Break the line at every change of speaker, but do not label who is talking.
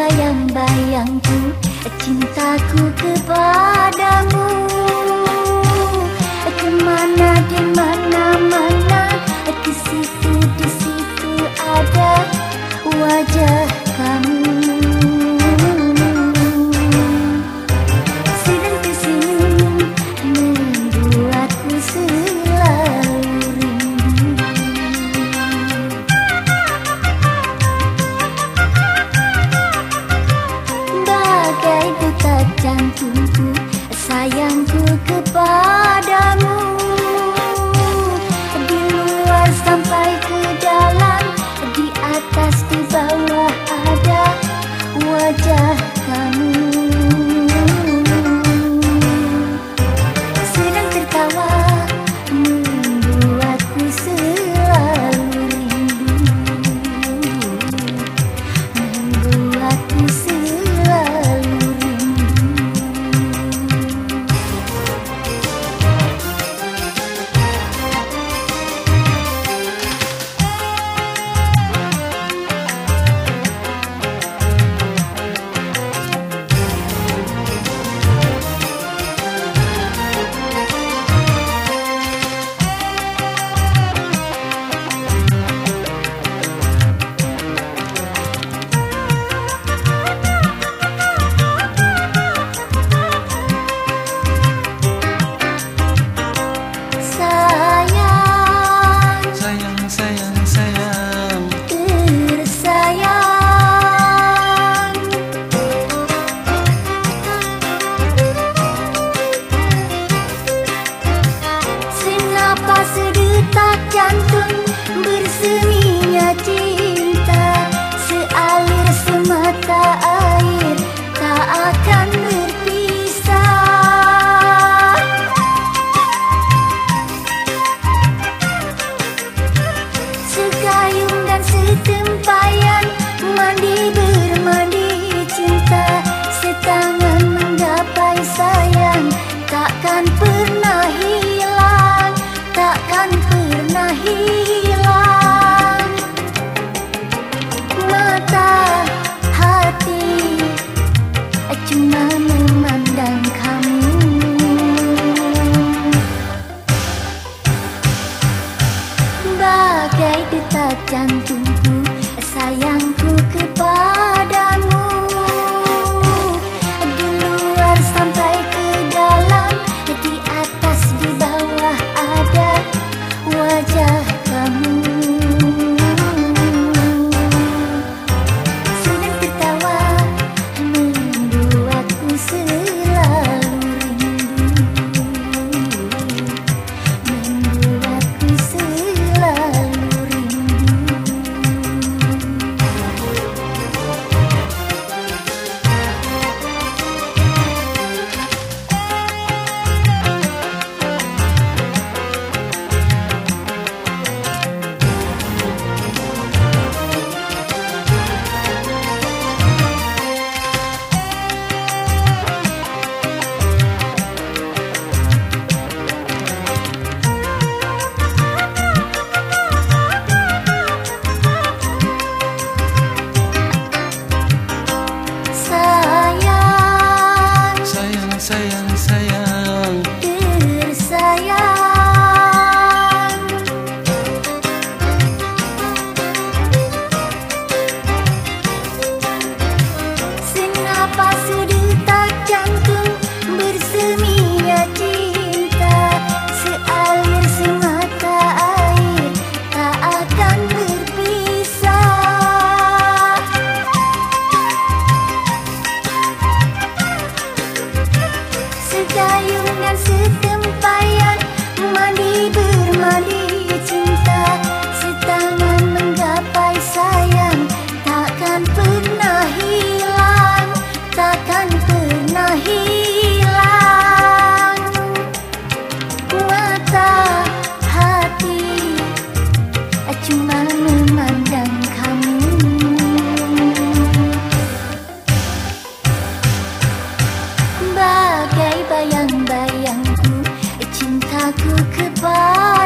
bayang-bayangku Cintaku kepadamu. Ke mana di mana-mana Di situ, di situ ada wajah tan dayung dan setempayan. Mandi bermandi cinta Setangan menggapai sayang. Takkan pernah hilang Takkan pernah hilang. Mata hati Cuma memandang que kebal